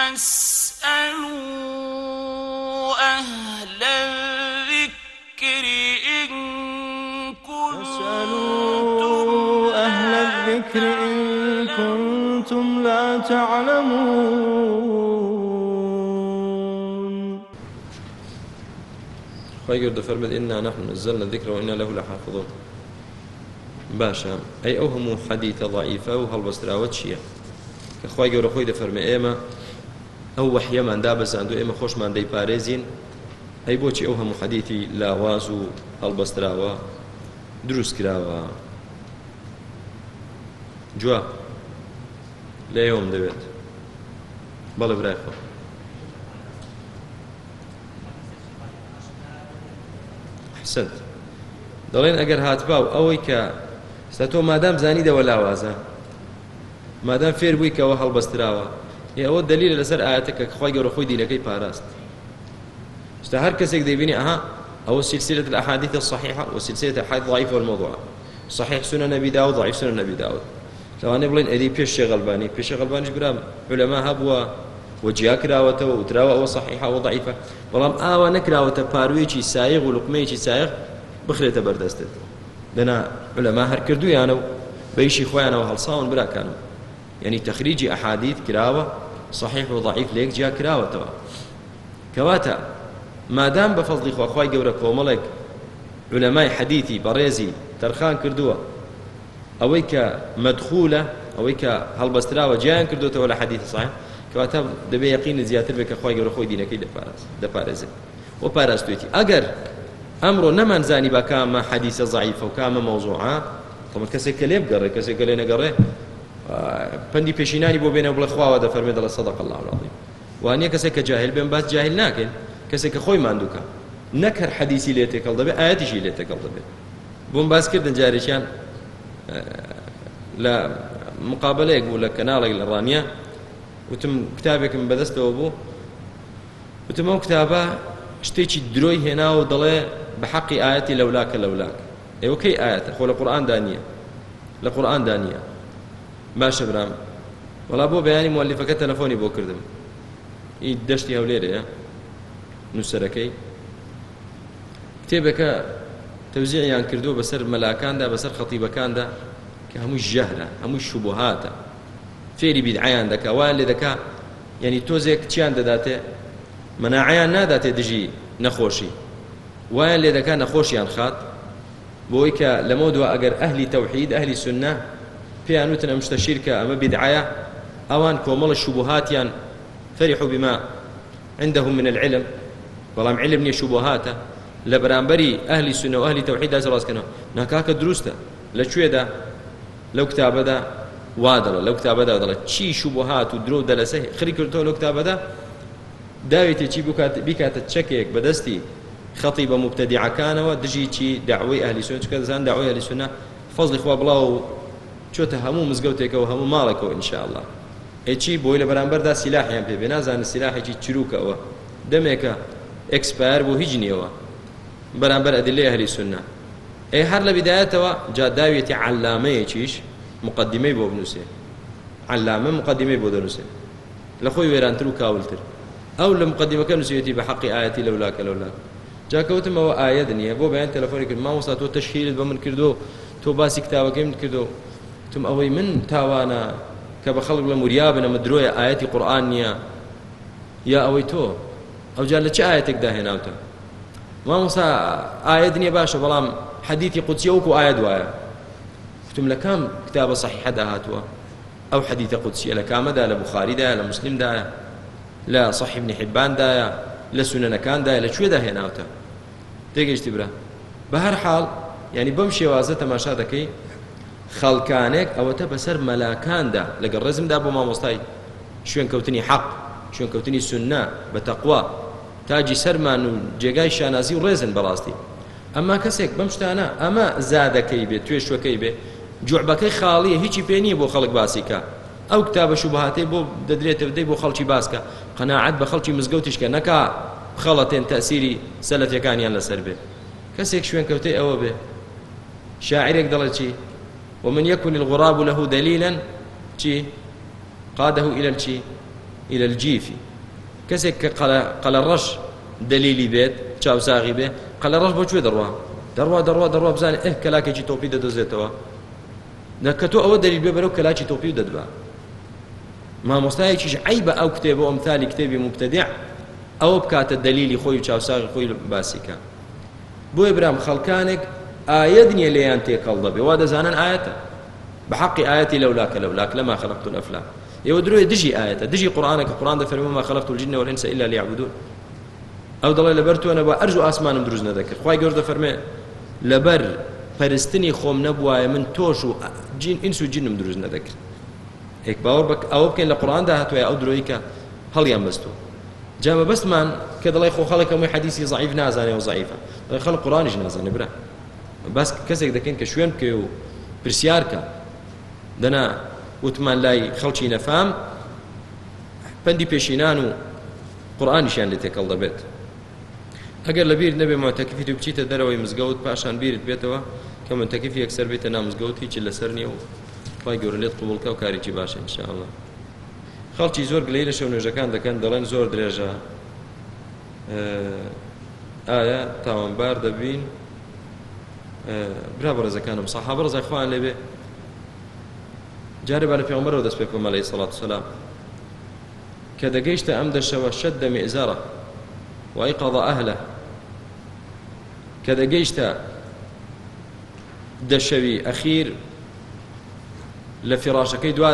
فاسألوا أهل الذكر إن كنتم أهل الذكر إن كنتم لا تعلمون. فەرمێت ئنا نحن نزلنا الذكر وإنا له لحافظون باشە ئەی ئەو هەموو حەدیتە ضعیفە و هەڵبەستراوە چییە کە خی گەورە خۆی ئێمە ئەو وەحیەمان دابەزاند و ئێمە خۆشمان دەیپارێزین. ئەی بۆچی ئەو هەموو حەدیتی لاواز و هەڵبەستراوە دروست کراوە. جواب. لە ئێوەم دەوێت. بەڵێ برای خۆ. حسنت. دەڵێن ئەگەر هاتباو ئەوەی کە ستا تۆ مادام زانیدەوە لاوازە مادام فێر بووی کەەوە هەڵبەستراوە. ێ ئەوە دلیل لەسەر ئاەتەکە خخوای گەورە خۆی دینەکەی پاراست ستا هەر کەسێک دەبینی ئەها أو سلسلة الأحاديث الصحيحة وسلسلة الأحاديث الضعيفة والموضوعة صحيح سنن أبي داود ضعيف سنن أبي داود. أنا بلين أدي بيش غلباني بيش غلباني برام؟ علماء هبوا وجيا كراوته وتراوى أو صحيحة أو ضعيفة. بەڵام ئاوا نەکراوەتە پاروێکی سایغ و لقمەیەکی سایغ بخرێتە بەردەستێت دەنا لەما هەر کردویانە و بەیشی خۆیانەوە هەڵساون براکانم یعنی تەخریجی ئەحادیت کراوە صحیح و ضعیف لێک جیا کراوەتەوە کەواتە مادام بە فەزلی خواخوای گەورە کۆمەڵێک علەمای حەدیثی بەڕێزی تەرخان کردووە ئەوەی کە مەدخولە ئەوەی کە هەڵبەستراوە جیان کردوتەوە لە حەدیث صحیح کەواتە دەبێ یقین زیاتر بێت کە خۆی گەورە خۆی دینەکەی دەپارێز دەپارێزێت و پاراستوێتی ئەگەر ئەمڕۆ نەمانزانی بە کامە حەدیسە زەعیفە و کامە مەوزوعە طبعا لێ بگەڕێ کەسێک کە لێ نەگەڕێ پندی پێشینانی بۆ بێنە بڵێ خواوە دەفەرمێ دەڵە صدق الله العظيم وانە کەسێک کە جاهل بێن باس جاهل ناکەن کەسێک کە خۆی ماندووکە. نەکەر حەدیسی لێ تێکەڵ دەبێت ئاەتیشی لێ تێکەڵ دەبێت بۆم باسکردن جارێکیان لە مقابلەیەک بوو لە کەناڵێک لە ڕانیا وتم کتابێکم بەدەستەوە بوو. وتم ئەو کتابە شتێکی درۆی هێنا و دەڵێ بە حەقی ئاەتی لەولاکە لەولاک. ئێوە کەی ئاەتە؟ خۆ لە قورآان دانیە. لە قورآان دانیە. باشە برام. وڵا بۆ بەیانی مؤلیفەکە تەلەفۆنی بۆ کردم. ئی دەشتی هەولێرەیە نووسەرەکەی. کتێبەکە تەوزیعیان کردو بەسەر مەلاکاندا بەسەر خەتیبەکاندا کە هەموو ژەهرە هەموو شوبهاتە. فێری بیدعیان دەکا وایان لێ دەکا یعنی تۆزێک چیان دەداتێ؟ مناعیان ناداتێ دژی نەخۆشی. وایان لێ دەکا نەخۆشیان خات. بۆی کە لەمە دووە ئەگەر ئەهلی تەوحید ئەهلی سنە پێیان وتن ئەم شتە شیرکە ئەمە بیدعایە ئەوان کۆمەڵە شوبهاتیان فرحوا بما عندهم من العلم. بەڵام علم نیە شوبهاتە لە بەرامبەری ئەهلی سنە و ئەهلی تەوحید دا ڕاستکەنەوە ناکاکە دروستە لەکوێدا لەو کتابەدا وا دەڵە لەو کتابەدا دەڵێت چی شوبهات و درۆ دەلەسە خری کردەوە لەو کتابەدا داوێتی چی بیکاتە چەکێک بەدەستی خەڵی بە مبتەدیعەکانەوە دژی چی داوای ئەهلی سنە چکە دەزان داوای ئەهلی سنە فەزلی خوا بڵاو چۆتە هەموو مزگەوتێکەوە هەموو ماڵێکەوە ئینشاءالله ئەچی بۆی لە بەرامبەردا سیلاحیان پێ بێ نازانە سیلاحێکی چروکەوە. دەمێکە ئەکسپایر بۆ هیچ نیەوە. بەرامبەر ئەدلێ هەری سنە ئەی هەر لە بدایەتەوە جا داوێتی علامەیەکیش مقدمەی بۆ بنووسێ. علامە مقدمەی بۆ دەنووسێ. لە خۆی وێرانتر و کاولتر. ئەو لە مقدمەکە نووسێتی بە حەقی ئاەتی لەولاکە لەولاک جاکەوتمەوە ئاەت نییە بۆ بەیان تەلەفۆنی کرد مامۆستا تۆ تەشکیلت بە من کردو تۆ باسی کتابەکەی من کردو تم ئەوەی من تاوانە کە بە خەڵک لە موریابن ئەمە درۆیە ئاەتی قورآان نییە یا ئەوەی تۆ ئەو جا لە چه ئاەتێکدا هێناوتە مامۆسا ئاەت نییە باشە بەڵام حەدیتی قوچیە وەکو ئاەت وایە وتم لە کام کتابە صحیحەدا هاتووە ئەو حەدیتە قوچیە لە کامەدا لە بخاریدا لە مسلمدایە لە صحیح ابن حیباندایە لە سونەنەکاندایە لەکوێدا هێناوتە تێگەشتی برا بە هەر حاڵ ینی بەم شێوازە تەماشا دەکەی خەڵکانێک ئەوەتە بەسەر مەلاکاندا. لەگەڵ ڕێزمدا بۆ مامۆستای شوێن کەوتنی حەق شوێن کەوتنی سنە بە تەقوا تاجی سەرمان و جێگای شانازی و ڕێزن بەڕاستی. ئەمما کەسێک بەم شتانە ئەمە زادەکەی بێت توێشوەکەی بێ جوعبەکەی خاڵیە هیچی پێ نییە بۆ خەڵک باسیکە. ئەو کتابە شوبهاتەی بۆ دەدرێتە بدەی بۆ خەڵکی باسکە. قەناعەت بە خەڵکی مزگەوتیشکە نەکا خەڵەتێن تەسیری سەلەتەکانیان لەسەر بێ. کەسێک شوێن کەوتەی ئەوە بێ. شاعرێک دەڵێ چی؟ ومن يكن الغراب له دليلا قاده إلى إلى الجيف. قەلە ڕەش دلیلی بێت چاوساغی بێ قەلە ڕەش بۆ کوێ دەڕوا دەڕوا دەڕوا دەڕوا بزانێ ئە کەلاکێکی تۆپی دەدۆزێتەوە نەکە تۆ ئەوە دەلیل بێ بەرەو کەلاکی تۆپی دەدبا مامۆستایەکیش عی بە ئەو کتێبە ئەمثالی کتێبی مبتدع ئەوە بکاتە دلیلی خۆی و چاوساغی خۆی باسیکە بۆیە برام ئاەت نییە لێیان تێکەڵ وا دەزانن ئاەتە بحق آياتي لولاك لولاك لما خلقت الأفلاك يودروا دجي آية. دجي قرآنك. القرآن ده فرمي ما خلقت الجن والإنس إلا ليعبدون. أو ضل لبرتو أنا بأرجو أسمان دروز نذكر. خواي جورد فرمي لبر پەرستنی خۆم نەبووایە من تۆش و جین ئینس و جنم دروست نەدەکرد ئێک باوە بک ئەوە بکەین لە قڕاندا هاتووە ئەو درۆی کە هەڵیان بەستوە جامە بەستمان کە دەڵی خۆ خەڵک هەمووی حەدیسی ضعیف نازانێ و ضعیفە خەڵ برا. بەس کەسێک دەکەن کە شوێن بکە و پرسیارکە دەنا وتمان لای خەڵکی نەفام پەندی پێشینان و قورآانیشیان لێ تێکەڵ دەبێت. ئەگەر لە بیر نەبێ ماتەکیفی تو بچیتە دەرەوەی مزگەوت پاشان بیرت بێتەوە کە من تەکیفی یەکسەر بێتە نامزگەوت هیچی لەسەر نییە و خی گەور لێت قوبڵکە و کارێکی باشە انشاءله خەڵکی زۆر گلەی لە شەو نوێژەکان دەکەن دەڵێن زۆر درێژە. ئایا تاوانبار دەبین؟ برا بەڕێزەکانم سەحابە ڕزای خۆیان لێبێ جارێ بە پێغمبەرەوە دەست پێ کۆمەڵی سەڵات سلام کە دەگەیشتە ئەم دەشەوە شەد دەمێزارە وأيقظ أهله کە دەگەیشتە دەشەوی ئەخیر لە فێڕاشەکەی دوا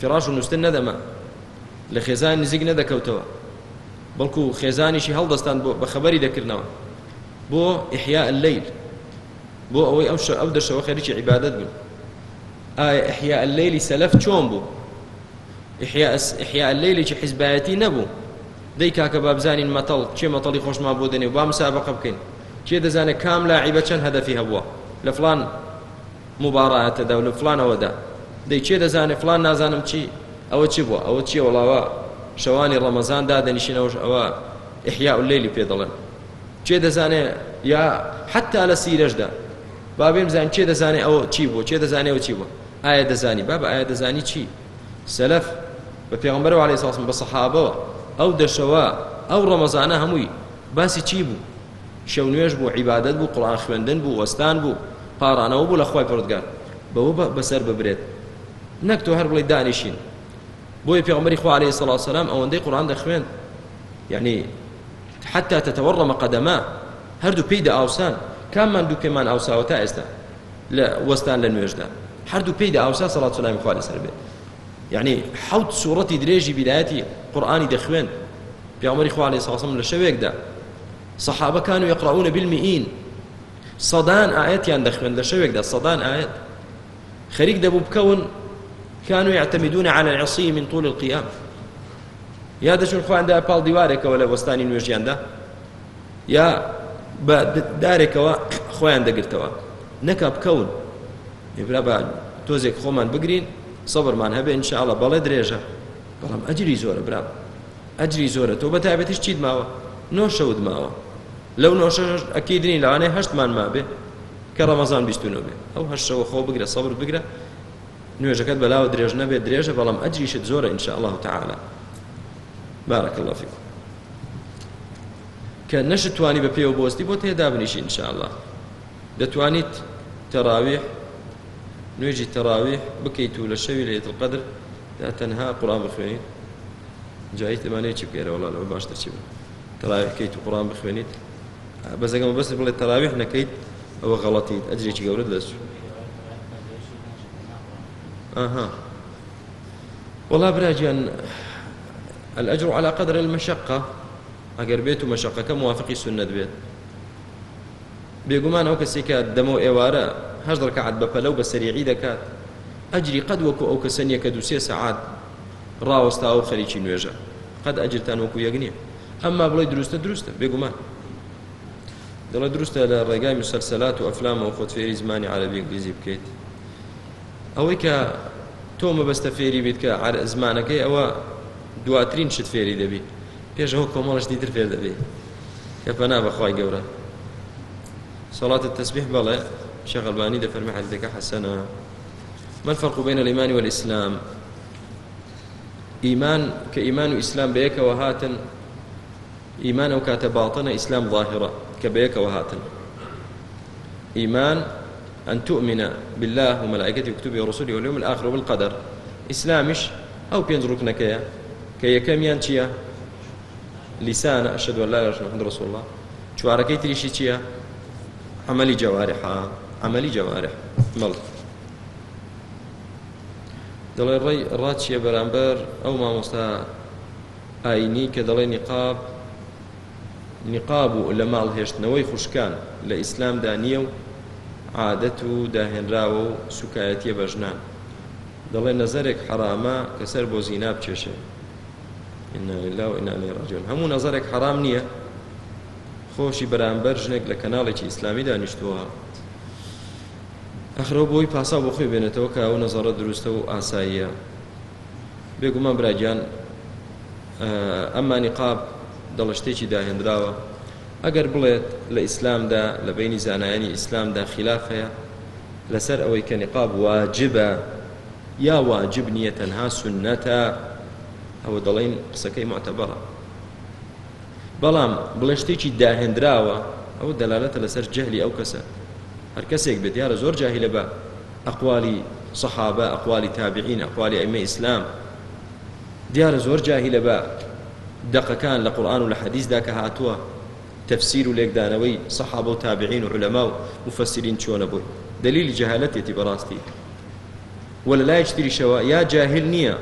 فێراش و نووسن نەدەما لە خێزان نزیک نەدەکەوتەوە. بەڵکو خێزانیشی هەڵدەستان بۆ بە خەبەری دەکردنەوە. بۆ إحياء الليل. بۆ ئەوەی ئەو ئەو دەشەوە خەریکی عیبادت بوون ئایا إحياء الليل ی سەلەف چۆن بوو إحياء الليل ێکی حیزبایەتی نەبوو دەی کاکە بابزانین مەتەڵ چێ مەتەڵی خۆشمان بۆ دەنێ و با مسابقە بکەین چێ دەزانێت کام لاعیبە چەند هەدەفی هەبووە لە فلان مبارەتەدا و لە فلانەوەدا دەی چێ دەزانێت فلان نازانم چی ئەوە چی بووە ئەوە چیە وڵاوە شەوانی ڕەمەزاندا دەنیشینەوە ئەوە ئحیا و لێلی پێ دەڵێن چێ دەزانێت یا حتا لە سیرەشدا بابێ بزانین چێ دەزانێت ئەوە چی بوو چێ دەزانێت ئەوە چی بووە ئایا دەزانی بابە ئایا دەزانی چی؟ سەلف بە پێغمبەرەوە عليه ساسم بە سەحابەوە ئەو دەشەوە ئەو ڕەمەزانە هەمووی باسی چی بوو شەو نوێژ بوو عیبادت بوو قڕان خوێندن بوو وەستان بوو پارانەوە بوو لە خۆی پڕگار بەوە بەسەر ببرێت نەک تۆ هەر بڵی دانیشین بۆی پێغمبەری خوا عليه الصلاة والسلام ئەوەندەی قورآن دەخوێن يعني حتى تتورم قدما هەردوو پێیدا ئاوسان کاممان دوو پێمان ئاوساوە تا ئێستا لە وەستان لە نوێژدا هەردوو پێیدا ئاوسا سەڵات سلامی خوا لەسەر بێت يعني حوت سوورەتی درێژی بدایەتی قورآانی دەخوێن پیامەری خوا عليه ساسم شەوێکدا صحابە كانوا يقرؤون بالمئين. صدان آياتيان دەخوێن لە شەوێکدا صدان آيات. خەریک دەبوو بکەون كانوا يعتمدون على العصي من طول القيام. يا دەچون خواندا پاڵ دیوارێکەوە لە وەستانی نوێژیاندا یا بە دارێکەوە خۆیان دەگرتەوە. نەکا بکەون ێبرا بە تۆزێک خۆمان بگرین سەبرمان هەبێ انشاءڵە بەڵێ درێژە. بەڵام ئەجری زۆرە برا ئەجری زۆرە. تۆ بە تایبەتیش چیت ماوە نۆ شەود ماوە لەو نۆشە ئەکیدنی لەوانەیە هەشتمان مابێ کە ڕەمەزان بیستونەوە بێ. ئەو هەشتەوە خۆ بگرە سەبر بگرە. نوێژەکەت بەلاوە درێژ نەبێت درێژە. بەڵام ئەجریشت زۆرە انشاء الله تعالى بارك الله فيكم کە نەشتوانی بە پێوە بۆستی بۆ تێدا بنیشی انشاء الله دەتوانیت تەراویح نوێژی تەراویح بکەیت و لە شەوی لە القدر دا تەنها قڕان بخوێنیت. جایی تەمانەیە چی بکەێرە وڵا لەوە باشتر چی بە تەراویح بکەیت و قڕان بخوێنیت. بەزەگەم بەس بڵێ تەراویح نەکەیت ئەوە غەڵەتیت ئەجرێکی گەورت لەس ئاها. والله براجيان الأجر على قدر المشقة. ئەگەر بێت و مەشقەکە موافقی سنت بێت. بێگومان ئەو کەسێک کە دەمە ئێوارە هەش ڕکعات بە پەلەو بە سەریعی دەکات ئەجری قەد وەکو ئەو کەسەنیە کە دوسێ سەعات ڕاوەستا و خەریکی نوێژە. قەد ئەجرتان وەکو یەک نییە. ئەمما بڵێ دروستە دروستە بێگومان. دەڵێ دروستە لە ڕێگای مسلسلات و ئەفلام و خۆت فێری زمانی عربی انگلیزی بکەیت. ئەوەی کە تۆ مەبەستە فێری بیت کە زمانەکەی ئەوە دواترین شت فێری دەبی. پێشەوە کۆمەڵش دیتر فێر دەبێت کە پەنا بەخوای گەورە صلاة التسبيح بلى شيخ الباني ده فرمي حديثك حسنا ما الفرق بين الإيمان والإسلام ئیمان کە ئیمان و ئیسلام بەیەکەوە هاتن ئیمان ئەو کاتە باڵتەنە ئیسلام ظاهرە کە بەیەکەوە هاتن إيمان أن تؤمن بالله وملائكته وكتبه ورسله واليوم الآخر وبالقدر إسلامش أو بينز ركنكيا كي يكميان تشيا أشهد أن لا محمد رسول الله. چوارەکەی تریشی چییە؟ عملی جوارحە عملی جوارح. مەڵ دەڵێ ڕێی ڕاچیە بەرامبەر ئەو مامۆستا ئاینی کە دەڵێ نیقاب نیقاب و لە ماڵ هێشتنەوەی خوشکان لە ئیسلامدا نییە و عادەت و داهێنراوە و سوکایەتیە بەژنان دەڵێ نەزەرێک حرامە کە سەر بۆ زینا بچێشێ إنا لله وإنا إليه راجعون. هەموو نەزەرێک حرام نییە. خۆشی بەرامبەر ژنێک لە کەناڵێکی ئیسلامی دانیشتووە. ئەخرەوە بۆی پاسا بۆ خۆی بێنێتەوە کە ئەو نەزەڕە دروستە و ئاساییە. بێگومان براگیان ئەمانی قاب دەڵشتێکی داهێنراوە ئەگەر بڵێت لە ئیسلامدا لە بینی زانایانی ئیسلامدا خلاف هەیە لەسەر ئەوەی کە نقاب واجبە یا واجب نییە تەنها سنەتە. ئەوە دەڵێن قسەکەی معتەبەڕە بەڵام بڵێ شتێکی داهێنراوە ئەو دەلالەتە لەسەر جەهلی ئەو کەسە. هەر کەسێک بێت دیارە زۆر جاهلە بە ئەقوالی صحابە ئەقوالی تابعین ئەقوالی ئەمە ئیسلام. دیارە زۆر جاهلە بە دقەکان لە قورآن و لە حەدیثدا کە هاتووە تفسير و لێکدانەوەی صحابە و تابعین و علەما و دلیلی جەهالەتێتی بەڕاستی. وە لە لایەک تریشەوە یا جاهل نییە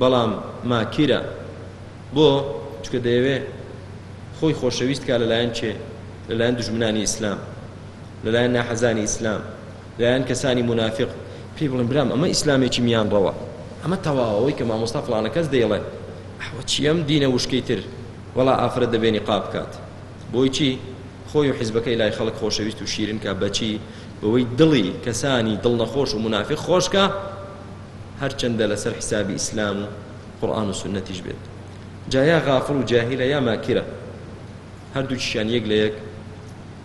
بەڵام ماکیرە. بۆ چکە دەیەوێ خۆی خۆشەویست کا لەلایەن چێ؟ لەلایەن دژمنانی ئیسلام. لەلایەن ناحەزانی ئیسلام. لایەن کەسانی منافق. پێی بڵم برام ئەمە ئیسلامێکی میان ڕەوە. ئەمە تەواوەی کە مامۆستا فلانە کەس دەیڵێ. ئەوە چیم دینە وشکەی تر؟ وەڵا ئافرەت دەبێنی قاب بکات. بۆی چی؟ خۆی و حیزبەکەی لای خەڵک خۆشەویست و شیرن کا بەچی بەوەی دڵی کەسانی دڵ نەخۆش و منافق خۆشکە هەرچەندە لەسەر حسابی ئیسلام و قورآن و سنەتیش بێت جایا غافڵ و جاهیلە یا ماکرە هەردووچیان یەک لە یەک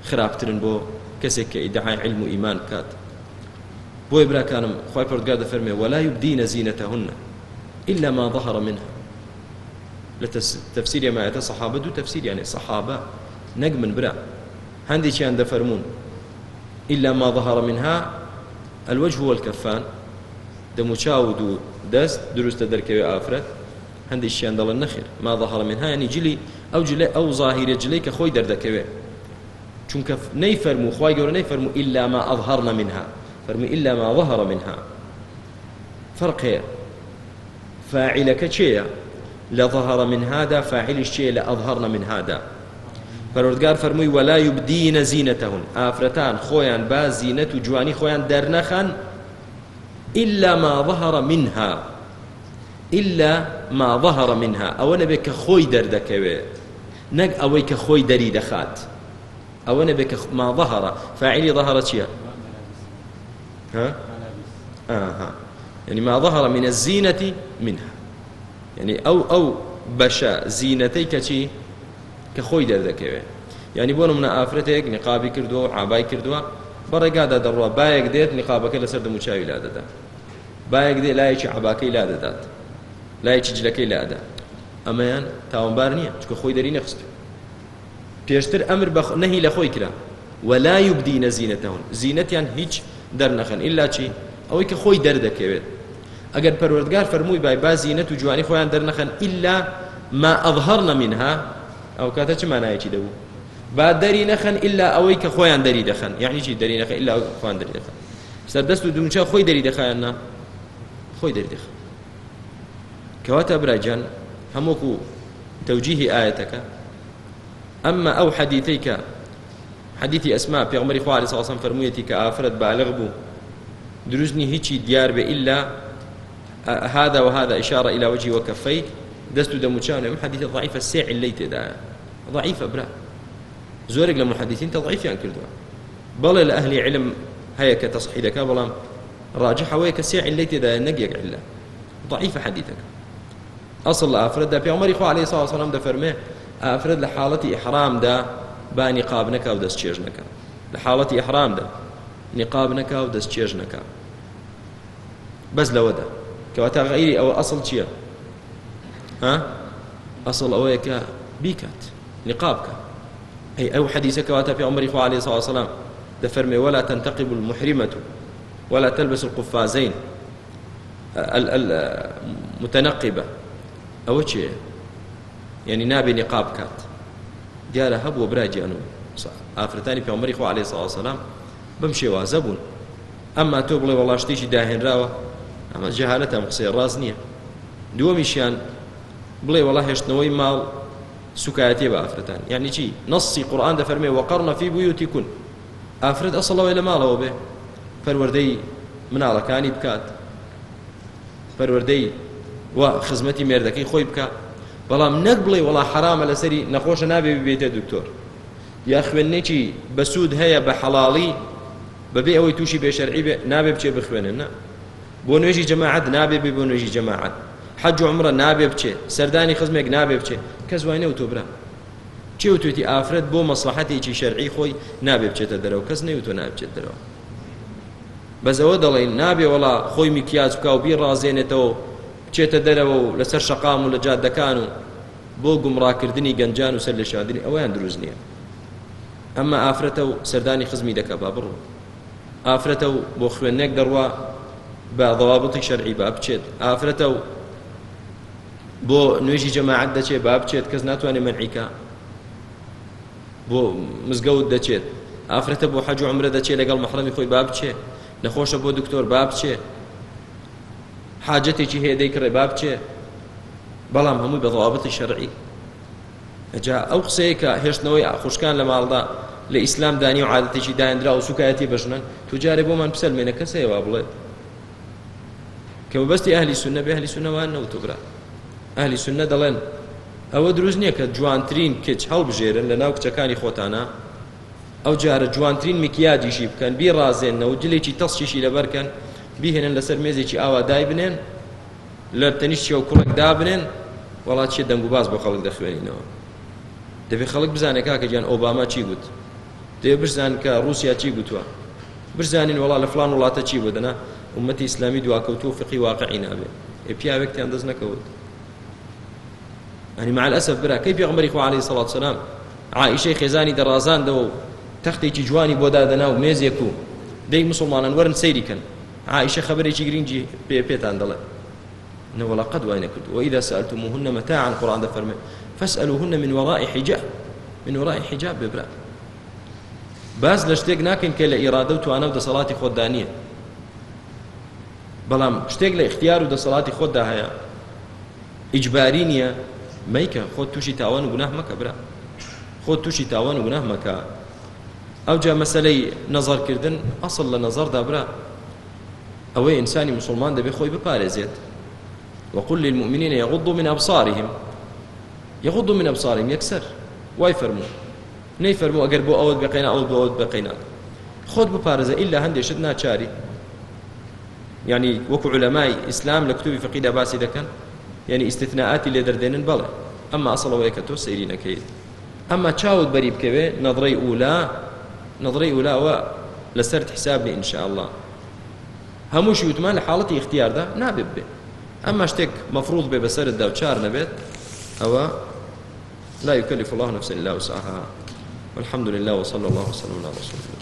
خراپترن بۆ کەسێک کە ئیدعای علم و ئیمان بکات. بۆی براکانم خی پرگار دەفەرمێ ولا يبدين زينتهن إلا ما ظهر منها. لتفسير ما يتا صحابة دو تفسير يعني صحابة نجم برا. هندي كان دفرمون إلا ما ظهر منها الوجه والكفان. دموچاو دو دست درست دركوي آفرت هندي شيان دل النخر ما ظهر منها يعني جلي أو جلي أو ظاهر جلي كخوي دردكوي چونك نيفرمو خواي قول نيفرمو إلا ما أظهرنا منها. فرمو إلا ما ظهر منها. فرق هي فاعلك چيا لظهر من هذا فاعل الشيء لأظهرنا من هذا. پەرۆردگار فەرمووی ولا يبدين زينتهن ئافرەتان خۆیان با زینەت و جوانی خۆیان دەرنەخەن إلا ما ظهر منها. إلا ما ظهر منها. کە خۆی دەردەکەوێت نەک ئەوەی کە خۆی دەری دەخات ئەوە نەبێت کە ما ظهر. فاعلی ظهر چییە ها؟ آها. يعني ما ظهر من الزينة منها. يعني أو أو بەشە زیینەتەی کەچی کە خۆی دەردەکەوێت ینی بۆ منە ئافرەتێک نقابی کردووە و عبای کردووە بەڕێگادا دەڕوە باەک دێت نقابەکە لەسەر دەموچاوی لا دەدا باەک دێ لایەکی عباکەی لا دەدات. لایەکی جلەکەی لادا ئەمەیان تاوانبار نییە چکە خۆی دەری نەخست. پێشتر ئەمر نەهی لە خۆی کرا. ولا يبدين زينتهن زينتيان هیچ دەرنەخەن إلا چی؟ ئەوەی کە خۆی دەردەکەوێت. ئەگەر پەروەردگار فەرمووی بای با زیینەت و جوانی خۆیان دەرنەخەن إلا ما أظهرن منها ئەو کاتە چ مانایەکی دەبوو؟ با دەری نەخەن إلا ئەوەی کە خۆیان دەری دەخەن. يعني چی دەری نەخەن؟ إلا خۆیان دەری دەخەن. سەردەست و دومچە خۆی دەری دەخایاننا خۆی دەری دەخەن. کەواتە براجان هەمووکو توجیهی ئاەتەکە. ئەمما ئەو أسماء في عمر خواري صلى الله عليه وسلم فرميتي كآفرت بالغ بو دروزني هيجي ديار إلا هذا وهذا إشارة إلى وجهي وكفي دستو دموچان حديث ضعيف السيع اللي تدا ضعيفة برا. زورق لمحدثين تضعيف يعني كردوا. بل لأهل علم هيا كتصحيح لك بلام راجحة ويا كسيع اللي تدا نقيق علا ضعيفة حديثك. أصل أفرد دا في عمر خو عليه الصلاة والسلام دا فرميه أفرد لحالة إحرام دا با نقاب نەکا و دەست چێژ نەکە لە حاڵەتی ئەحرامدا نقاب نەکا و دەست چێژ نەکە بەس لەوەدا کەواتە غەیری ئەوە ئەسڵ چییە ها؟ أصل أويك بيكات. نقابك. أي أو حديثك واتا في عمر عليه الصلاة والسلام دفرمي ولا تنتقب المحرمة ولا تلبس القفازين المتنقبة أو شيء يعني نابي نقاب كات. دیارە هەبوو براجیان و ئافرەتانی پێمەری خۆ عليه ساڵ سلام بەم شێوازە بوون ئەمما تۆ بڵێ وەڵاشتێکی داهێنراوە ئەمە جەهالەت ئەم قسەی ڕاز نییە دووەمیشیان بڵێ وەڵا هێشتنەوەی ماڵ سوکایەتێ بە ئافرەتان یعنی چی نەسی قورآان دەفەرمێ وەقڕنە فی بوویوتی کون ئافرەت ئەسڵەوەی لە ماڵەوە بێ پەروەردەی مناڵەکانی بکات پەروەردەی و خزمەتی مێردەکەی خۆی بکات بەڵام نەک بڵێ وڵا حرامە لەسەری نەخۆشە نابێ ببێتە دکتۆر یا خوێندنێکی بەسوود هەیە بە حەڵاڵی بەبێ ئەوەی تووشی بێشەرعی بێ نابێ بچێ بخوێنن بۆ نوێژی جەماعەت نابێ بێ بۆ حەج عمرە نابێ بچێ سەردانی خزمێک نابێ بچێ کەس وای نەوتۆ برا. چی وتوێتی ئافرەت بۆ مەسلحەتێکی شەرعی خۆی نابێ بچێتە دەرەوە کەس نەیوتۆ نابچێت دەرەوە. بەزەوە دەڵێن نابێ وڵا خۆی میکیاز بکە و بیر ڕازێنێتەوە بچێتە دەرەوە و لەسەر شەقام و لە جادەکان و بۆ گومڕاکردنی گەنجان و سەر لە شادنی ئەویان دروست نییە. ئەمە ئافرەتە و سەردانی خزمی دەکە با بڕ ئافرەتە و بۆ خوێنێک دەڕوا بە ضوابطی شەرعی با بچێت. ئافرەتە و بۆ نوێژی جەماعەت دەچێت با بچێت کەس ناتوانێت منعیکە بۆ مزگەوت دەچێت. ئافرەتە بۆ حەج و عمرە دەچێت لەگەڵ مەحرەمی خۆی با بچێت نەخۆشە بۆ دکتۆر با بچێت حاجەتێکی هەیە دەیکڕێ با بچێت بەڵام هەمووی بەضوابەتی شەرعی. ئەجا ئەو قسەیە کە هێشتنەوەی خوشکان لە ماڵدا لە ئیسلام دانی و عادەتێکی دایندرا و سوکایەتی بژنن تو جارێ بۆمان پسەلمێنە کەسەیەوە بڵێت. کە بەستی ئەهلی سنە بە ئەهلی سنەوان نەوتوبرا. ئەهلی سنە دەڵێن. ئەوە دروست نییە کە جوانترین کچ هەڵبژێرن لە ناو کچەکانی خۆتانە. ئەو جارە جوانترین میکیاجیشی بکەن بی ڕازێنەوە جلێکی تەسشیشی لەبەرکەن بیهێنن لەسەر مێزێکی ئاوا دای بنێن لە تەنیشتی و کوڕێک دابنێن وڵات چێ دەنگ و باز بۆ خەڵک دەخوێنینەوە. دەبێت خەڵک بزانێت کاکە گیان ئۆباما چی گوت دەبێت بزان کە رووسیا چی گوتووە؟ بزانین وڵا لە فلان وڵاتە چی بودنە ومەتی ئیسلامی دواکەوت و فقی واقعی نابێ. ێ پیاوێکتیان دەست نەکەوت. ئەنی مع الأسف برا كيف يغمر إخوة عليه والسلام؟ عائشة خێزانی دەڕازاندەوە و تەختێکی جوانی بۆ دادەنا و مێزێک و دەی مسلمانان سەیریکەن عائشة خبرێکی گرنگی پێ پێتان دەڵێ ولا قد وين كنت وإذا سألتموهن متاعا القرآن فرمي فاسألوهن من وراء حجاب. من وراء حجاب ببرا. باز لە شتێک ناکەین کە لە ئیرادە و توانە و دەسەڵاتی خۆدانە بەڵام شتێک لە اختیار و دەسەڵاتی میکە خۆ تووشی تاوان و گوناه برا. خۆ تووشی تاوان و ئەو جا مەسلەی نەزارکردن ئەسڵ لە نەزاردا برا. ئەوەی ئینسانی مسلمان دەبێت خۆی بپارێزێت وقل للمؤمنين يغضوا من أبصارهم. يغضوا من أبصارهم يكسر واي فرمو. نەی فەرمو ئەگەر بۆ ئەوت بقینا ئەو بۆ ئەوت بقینا. خۆت بپارێزە ئیلا هەندێشت ناچاری. يعني وەکو علەمای ئیسلام لە کتوبی یعنی ئیسستناعاتی لێ دەردێنن بەڵێ. ئەمما ئەسڵەوەی کە تۆ سەیری نەکەیت ئەمما چاوت بەری بکەوێ نەضڕی ئولا نەضڕی ئولاوە لەسەر حسابی ئینشاء الله هەمووشی وتمان لە حاڵەتی اختیاردا نابێت بێ. ئەمما شتێک مەفروض بێ بەسەردا و چار نەبێت ئەوە لا يكلف الله نفسا إلا وسعها. والحمد لله وصلى الله وسلم على رسول الله